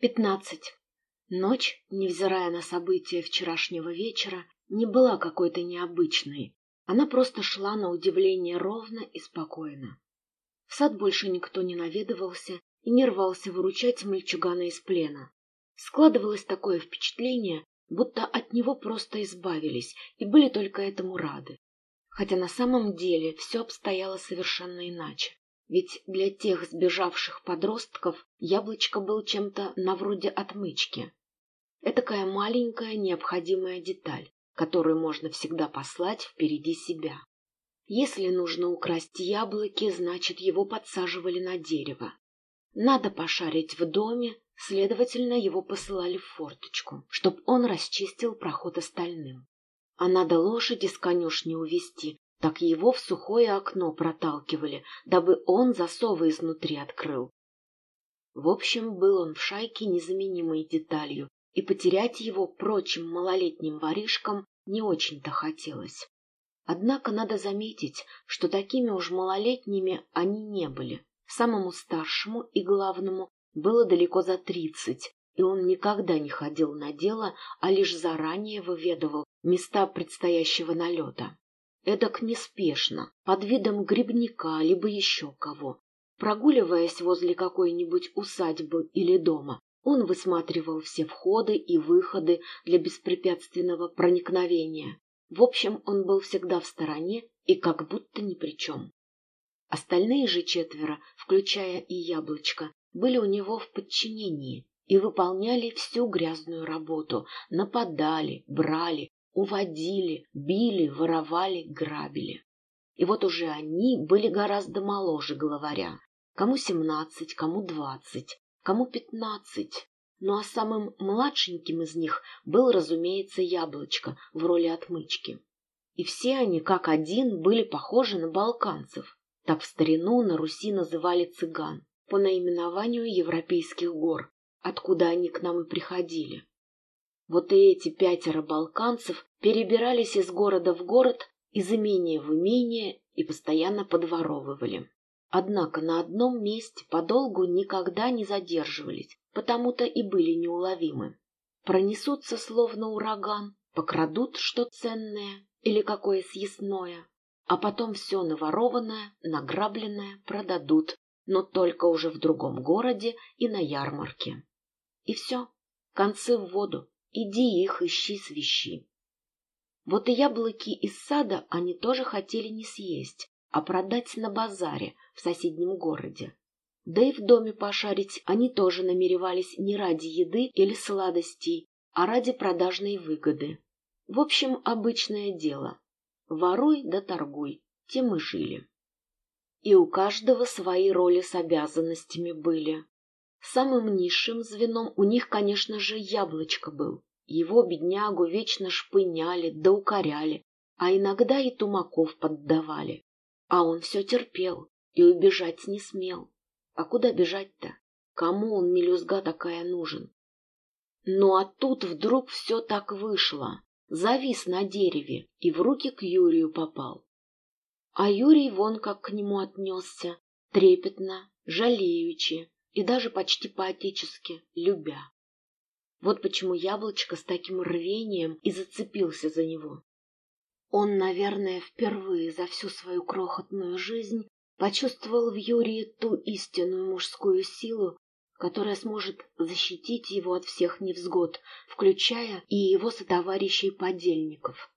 Пятнадцать. Ночь, невзирая на события вчерашнего вечера, не была какой-то необычной. Она просто шла на удивление ровно и спокойно. В сад больше никто не наведывался и не рвался выручать мальчугана из плена. Складывалось такое впечатление, будто от него просто избавились и были только этому рады. Хотя на самом деле все обстояло совершенно иначе. Ведь для тех сбежавших подростков яблочко был чем-то на вроде отмычки. Этакая маленькая необходимая деталь, которую можно всегда послать впереди себя. Если нужно украсть яблоки, значит, его подсаживали на дерево. Надо пошарить в доме, следовательно, его посылали в форточку, чтоб он расчистил проход остальным. А надо лошади с конюшни увести, так его в сухое окно проталкивали, дабы он засовы изнутри открыл. В общем, был он в шайке незаменимой деталью, и потерять его прочим малолетним воришкам не очень-то хотелось. Однако надо заметить, что такими уж малолетними они не были. Самому старшему и главному было далеко за тридцать, и он никогда не ходил на дело, а лишь заранее выведывал места предстоящего налета. Эдак неспешно, под видом грибника, либо еще кого. Прогуливаясь возле какой-нибудь усадьбы или дома, он высматривал все входы и выходы для беспрепятственного проникновения. В общем, он был всегда в стороне и как будто ни при чем. Остальные же четверо, включая и яблочко, были у него в подчинении и выполняли всю грязную работу, нападали, брали, уводили, били, воровали, грабили. И вот уже они были гораздо моложе главаря, кому семнадцать, кому двадцать, кому пятнадцать. Ну а самым младшеньким из них был, разумеется, яблочко в роли отмычки. И все они, как один, были похожи на балканцев. Так в старину на Руси называли цыган, по наименованию европейских гор, откуда они к нам и приходили. Вот и эти пятеро балканцев перебирались из города в город, из имения в имение и постоянно подворовывали. Однако на одном месте подолгу никогда не задерживались, потому-то и были неуловимы. Пронесутся словно ураган, покрадут что ценное или какое съестное, а потом все наворованное, награбленное продадут, но только уже в другом городе и на ярмарке. И все, концы в воду, иди их ищи свищи. Вот и яблоки из сада они тоже хотели не съесть, а продать на базаре в соседнем городе. Да и в доме пошарить они тоже намеревались не ради еды или сладостей, а ради продажной выгоды. В общем, обычное дело. Воруй да торгуй, тем и жили. И у каждого свои роли с обязанностями были. Самым низшим звеном у них, конечно же, яблочко был. Его, беднягу, вечно шпыняли да укоряли, а иногда и тумаков поддавали. А он все терпел и убежать не смел. А куда бежать-то? Кому он, мелюзга, такая нужен? Ну а тут вдруг все так вышло. Завис на дереве и в руки к Юрию попал. А Юрий вон как к нему отнесся, трепетно, жалеючи и даже почти поотечески, любя. Вот почему яблочко с таким рвением и зацепился за него. Он, наверное, впервые за всю свою крохотную жизнь почувствовал в Юрии ту истинную мужскую силу, которая сможет защитить его от всех невзгод, включая и его сотоварищей-подельников.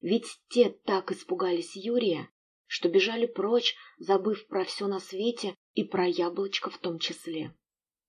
Ведь те так испугались Юрия, что бежали прочь, забыв про все на свете и про яблочко в том числе.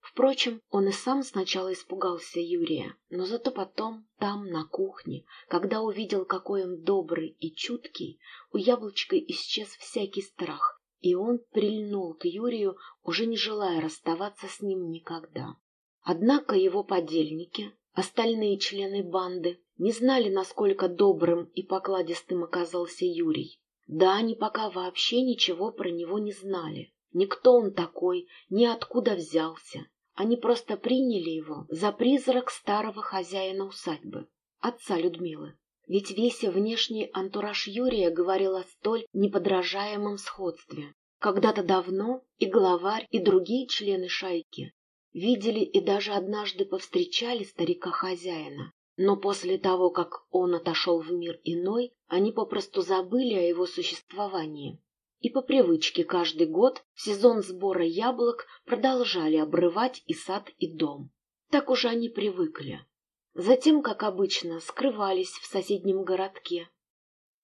Впрочем, он и сам сначала испугался Юрия, но зато потом, там, на кухне, когда увидел, какой он добрый и чуткий, у яблочка исчез всякий страх, и он прильнул к Юрию, уже не желая расставаться с ним никогда. Однако его подельники, остальные члены банды, не знали, насколько добрым и покладистым оказался Юрий. Да, они пока вообще ничего про него не знали. Никто он такой, ни откуда взялся. Они просто приняли его за призрак старого хозяина усадьбы, отца Людмилы. Ведь весь внешний антураж Юрия говорил о столь неподражаемом сходстве. Когда-то давно и главарь, и другие члены шайки видели и даже однажды повстречали старика-хозяина. Но после того, как он отошел в мир иной, они попросту забыли о его существовании. И по привычке каждый год в сезон сбора яблок продолжали обрывать и сад, и дом. Так уже они привыкли. Затем, как обычно, скрывались в соседнем городке.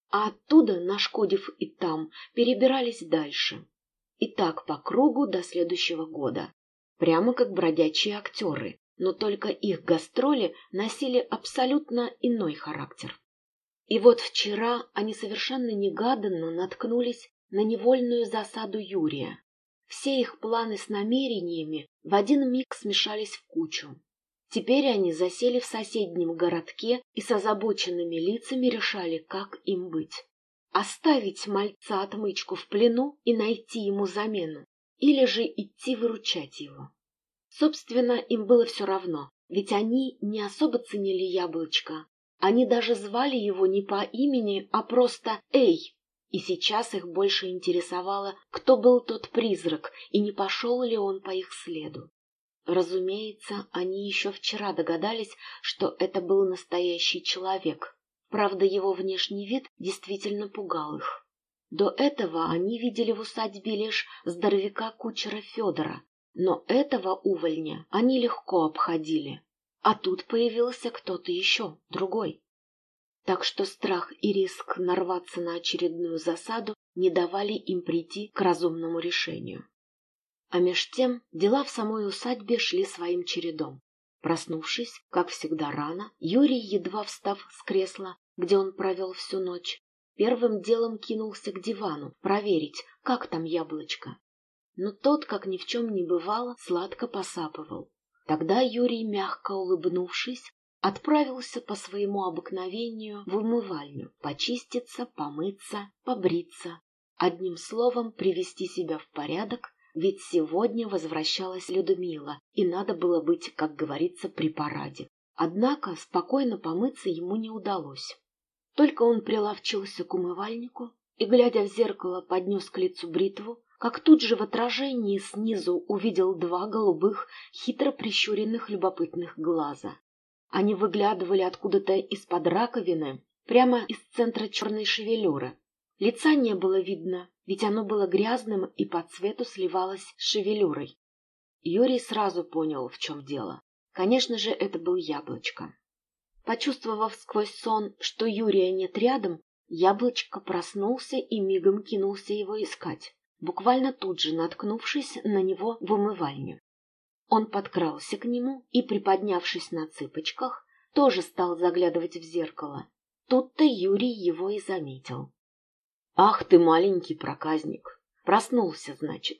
А оттуда, нашкодив и там, перебирались дальше. И так по кругу до следующего года. Прямо как бродячие актеры, но только их гастроли носили абсолютно иной характер. И вот вчера они совершенно негаданно наткнулись на невольную засаду Юрия. Все их планы с намерениями в один миг смешались в кучу. Теперь они засели в соседнем городке и с озабоченными лицами решали, как им быть. Оставить мальца-отмычку в плену и найти ему замену, или же идти выручать его. Собственно, им было все равно, ведь они не особо ценили яблочко. Они даже звали его не по имени, а просто «Эй!». И сейчас их больше интересовало, кто был тот призрак и не пошел ли он по их следу. Разумеется, они еще вчера догадались, что это был настоящий человек. Правда, его внешний вид действительно пугал их. До этого они видели в усадьбе лишь здоровяка-кучера Федора, но этого увольня они легко обходили. А тут появился кто-то еще, другой. Так что страх и риск нарваться на очередную засаду не давали им прийти к разумному решению. А меж тем дела в самой усадьбе шли своим чередом. Проснувшись, как всегда рано, Юрий, едва встав с кресла, где он провел всю ночь, первым делом кинулся к дивану проверить, как там яблочко но тот, как ни в чем не бывало, сладко посапывал. Тогда Юрий, мягко улыбнувшись, отправился по своему обыкновению в умывальню почиститься, помыться, побриться, одним словом привести себя в порядок, ведь сегодня возвращалась Людмила, и надо было быть, как говорится, при параде. Однако спокойно помыться ему не удалось. Только он приловчился к умывальнику и, глядя в зеркало, поднес к лицу бритву, как тут же в отражении снизу увидел два голубых, хитро прищуренных любопытных глаза. Они выглядывали откуда-то из-под раковины, прямо из центра черной шевелюры. Лица не было видно, ведь оно было грязным и по цвету сливалось с шевелюрой. Юрий сразу понял, в чем дело. Конечно же, это был яблочко. Почувствовав сквозь сон, что Юрия нет рядом, яблочко проснулся и мигом кинулся его искать буквально тут же наткнувшись на него в умывальне. Он подкрался к нему и, приподнявшись на цыпочках, тоже стал заглядывать в зеркало. Тут-то Юрий его и заметил. «Ах ты, маленький проказник! Проснулся, значит.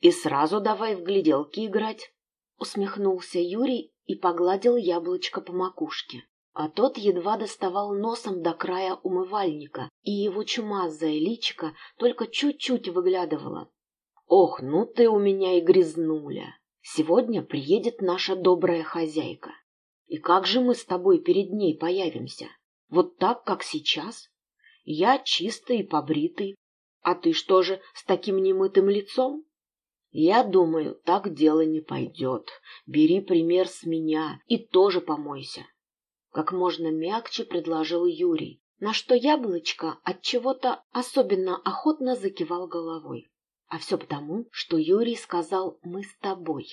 И сразу давай в гляделки играть!» Усмехнулся Юрий и погладил яблочко по макушке а тот едва доставал носом до края умывальника, и его чумазое личико только чуть-чуть выглядывало. «Ох, ну ты у меня и грязнуля! Сегодня приедет наша добрая хозяйка. И как же мы с тобой перед ней появимся? Вот так, как сейчас? Я чистый и побритый, а ты что же с таким немытым лицом?» «Я думаю, так дело не пойдет. Бери пример с меня и тоже помойся как можно мягче предложил Юрий, на что яблочко от чего-то особенно охотно закивал головой. А все потому, что Юрий сказал «мы с тобой».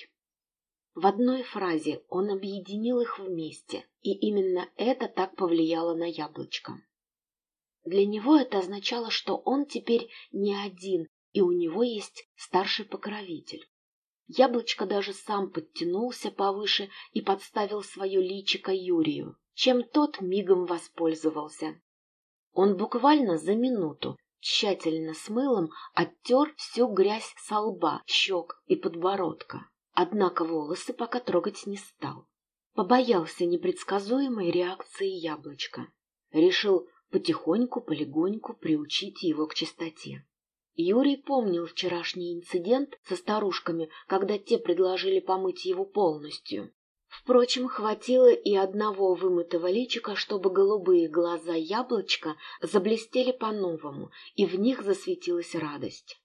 В одной фразе он объединил их вместе, и именно это так повлияло на яблочко. Для него это означало, что он теперь не один, и у него есть старший покровитель. Яблочко даже сам подтянулся повыше и подставил свое личико Юрию чем тот мигом воспользовался. Он буквально за минуту тщательно с мылом оттер всю грязь со лба, щек и подбородка. Однако волосы пока трогать не стал. Побоялся непредсказуемой реакции яблочка. Решил потихоньку, полегоньку приучить его к чистоте. Юрий помнил вчерашний инцидент со старушками, когда те предложили помыть его полностью. Впрочем, хватило и одного вымытого личика, чтобы голубые глаза яблочка заблестели по-новому, и в них засветилась радость.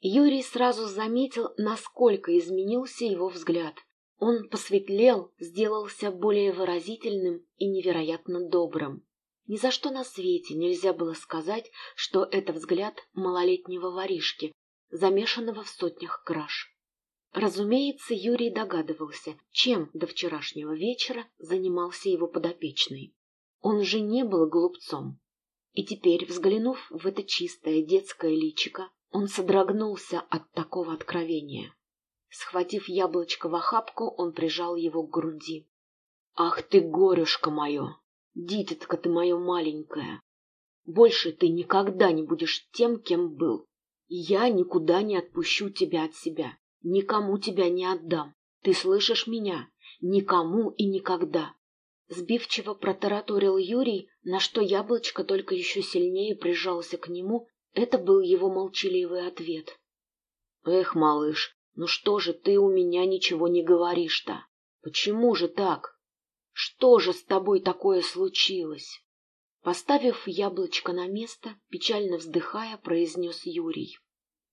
Юрий сразу заметил, насколько изменился его взгляд. Он посветлел, сделался более выразительным и невероятно добрым. Ни за что на свете нельзя было сказать, что это взгляд малолетнего воришки, замешанного в сотнях краж. Разумеется, Юрий догадывался, чем до вчерашнего вечера занимался его подопечный. Он же не был глупцом. И теперь, взглянув в это чистое детское личико, он содрогнулся от такого откровения. Схватив яблочко в охапку, он прижал его к груди. «Ах ты, горюшка мое! Дитятка ты мое маленькое! Больше ты никогда не будешь тем, кем был. Я никуда не отпущу тебя от себя. Никому тебя не отдам. Ты слышишь меня? Никому и никогда. Сбивчиво протараторил Юрий, на что яблочко только еще сильнее прижался к нему. Это был его молчаливый ответ. Эх, малыш, ну что же ты у меня ничего не говоришь-то? Почему же так? Что же с тобой такое случилось? Поставив яблочко на место, печально вздыхая, произнес Юрий.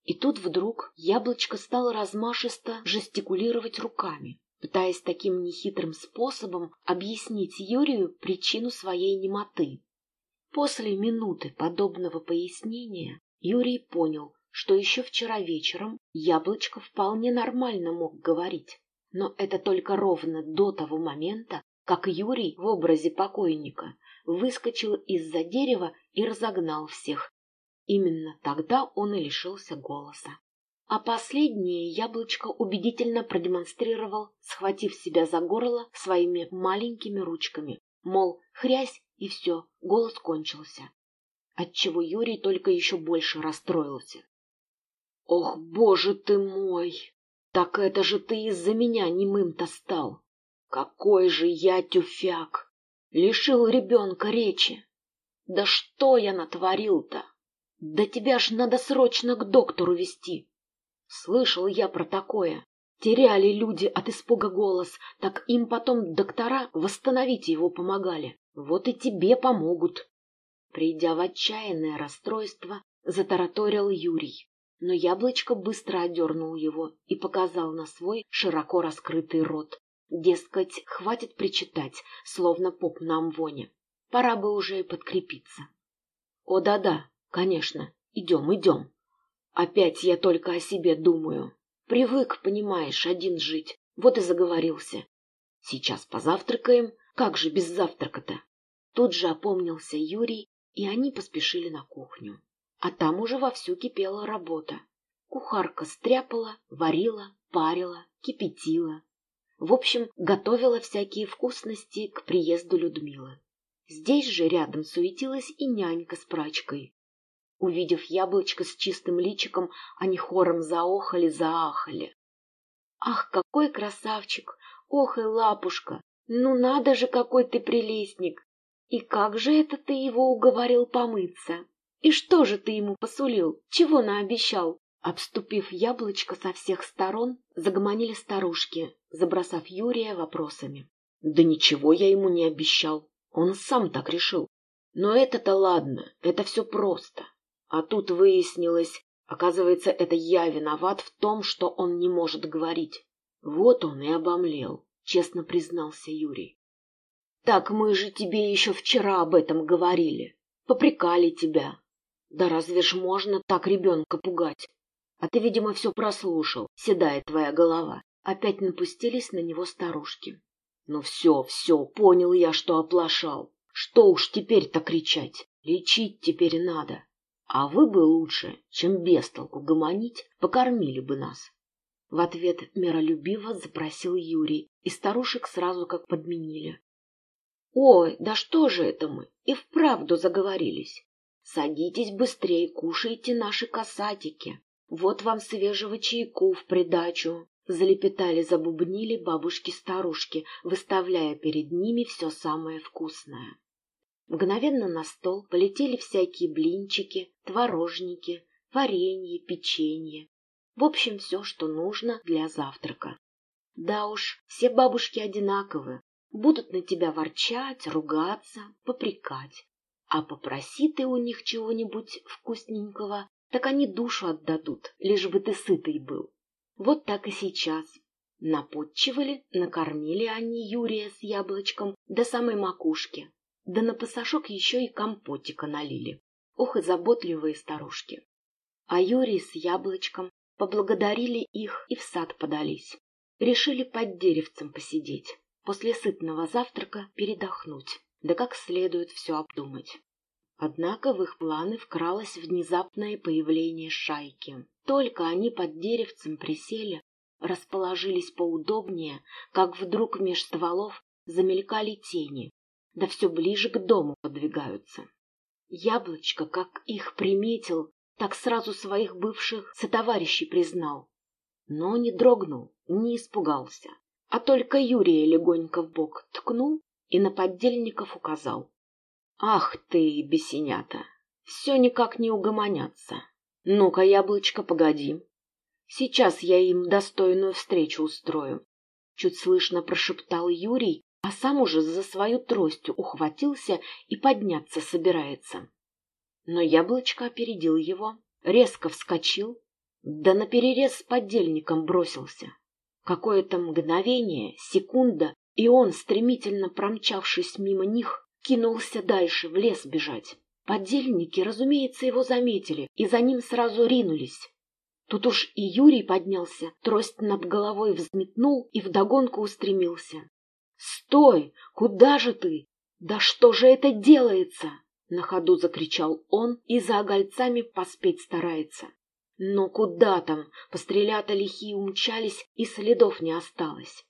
И тут вдруг яблочко стало размашисто жестикулировать руками, пытаясь таким нехитрым способом объяснить Юрию причину своей немоты. После минуты подобного пояснения Юрий понял, что еще вчера вечером яблочко вполне нормально мог говорить, но это только ровно до того момента, как Юрий в образе покойника выскочил из-за дерева и разогнал всех, Именно тогда он и лишился голоса. А последнее яблочко убедительно продемонстрировал, схватив себя за горло своими маленькими ручками. Мол, хрясь, и все, голос кончился. Отчего Юрий только еще больше расстроился. «Ох, боже ты мой! Так это же ты из-за меня немым-то стал! Какой же я тюфяк! Лишил ребенка речи! Да что я натворил-то!» Да тебя ж надо срочно к доктору вести. Слышал я про такое. Теряли люди от испуга голос, так им потом доктора восстановить его помогали. Вот и тебе помогут. Придя в отчаянное расстройство, затараторил Юрий. Но яблочко быстро одернул его и показал на свой широко раскрытый рот. Дескать, хватит причитать, словно поп на амвоне. Пора бы уже и подкрепиться. О да-да, Конечно, идем, идем. Опять я только о себе думаю. Привык, понимаешь, один жить. Вот и заговорился. Сейчас позавтракаем. Как же без завтрака-то? Тут же опомнился Юрий, и они поспешили на кухню. А там уже вовсю кипела работа. Кухарка стряпала, варила, парила, кипятила. В общем, готовила всякие вкусности к приезду Людмилы. Здесь же рядом суетилась и нянька с прачкой. Увидев яблочко с чистым личиком, они хором заохали-заахали. «Ах, какой красавчик! Ох и лапушка! Ну надо же, какой ты прелестник! И как же это ты его уговорил помыться? И что же ты ему посулил? Чего наобещал?» Обступив яблочко со всех сторон, загомонили старушки, забросав Юрия вопросами. «Да ничего я ему не обещал. Он сам так решил. Но это-то ладно, это все просто. А тут выяснилось, оказывается, это я виноват в том, что он не может говорить. Вот он и обомлел, честно признался Юрий. Так мы же тебе еще вчера об этом говорили. Попрекали тебя. Да разве ж можно так ребенка пугать? А ты, видимо, все прослушал, седая твоя голова. Опять напустились на него старушки. Ну все, все, понял я, что оплошал. Что уж теперь-то кричать? Лечить теперь надо. А вы бы лучше, чем без толку гомонить, покормили бы нас. В ответ миролюбиво запросил Юрий, и старушек сразу как подменили. Ой, да что же это мы, и вправду заговорились. Садитесь быстрее, кушайте наши касатики. Вот вам свежего чайку в придачу. Залепетали, забубнили бабушки-старушки, выставляя перед ними все самое вкусное. Мгновенно на стол полетели всякие блинчики, творожники, варенье, печенье. В общем, все, что нужно для завтрака. Да уж, все бабушки одинаковы. Будут на тебя ворчать, ругаться, попрекать. А попроси ты у них чего-нибудь вкусненького, так они душу отдадут, лишь бы ты сытый был. Вот так и сейчас. Напотчивали, накормили они Юрия с яблочком до самой макушки, да на пасашок еще и компотика налили. Ох и заботливые старушки. А Юрий с яблочком поблагодарили их и в сад подались. Решили под деревцем посидеть, после сытного завтрака передохнуть, да как следует все обдумать. Однако в их планы вкралось внезапное появление шайки. Только они под деревцем присели, расположились поудобнее, как вдруг меж стволов замелькали тени, да все ближе к дому подвигаются. Яблочко, как их приметил, так сразу своих бывших сотоварищей признал. Но не дрогнул, не испугался, а только Юрия легонько в бок ткнул и на поддельников указал. Ах ты, бесенята, все никак не угомонятся. Ну-ка, яблочко, погоди. Сейчас я им достойную встречу устрою. Чуть слышно прошептал Юрий, а сам уже за свою тростью ухватился и подняться собирается. Но яблочко опередил его, резко вскочил, да наперерез с поддельником бросился. Какое-то мгновение, секунда, и он, стремительно промчавшись мимо них, кинулся дальше, в лес бежать. Подельники, разумеется, его заметили и за ним сразу ринулись. Тут уж и Юрий поднялся, трость над головой взметнул и вдогонку устремился. «Стой! Куда же ты? Да что же это делается?» На ходу закричал он и за огольцами поспеть старается. Но куда там? Пострелята лихие умчались, и следов не осталось.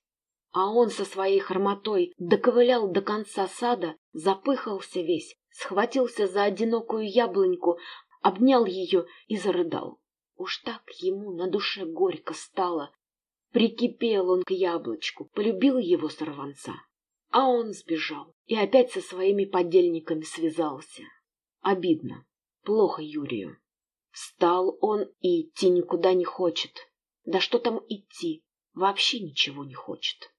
А он со своей хромотой доковылял до конца сада, запыхался весь, схватился за одинокую яблоньку, обнял ее и зарыдал. Уж так ему на душе горько стало. Прикипел он к яблочку, полюбил его сорванца. А он сбежал и опять со своими подельниками связался. Обидно, плохо Юрию. Встал он и идти никуда не хочет. Да что там идти, вообще ничего не хочет.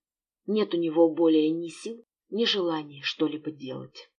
Нет у него более ни сил, ни желания что-либо делать.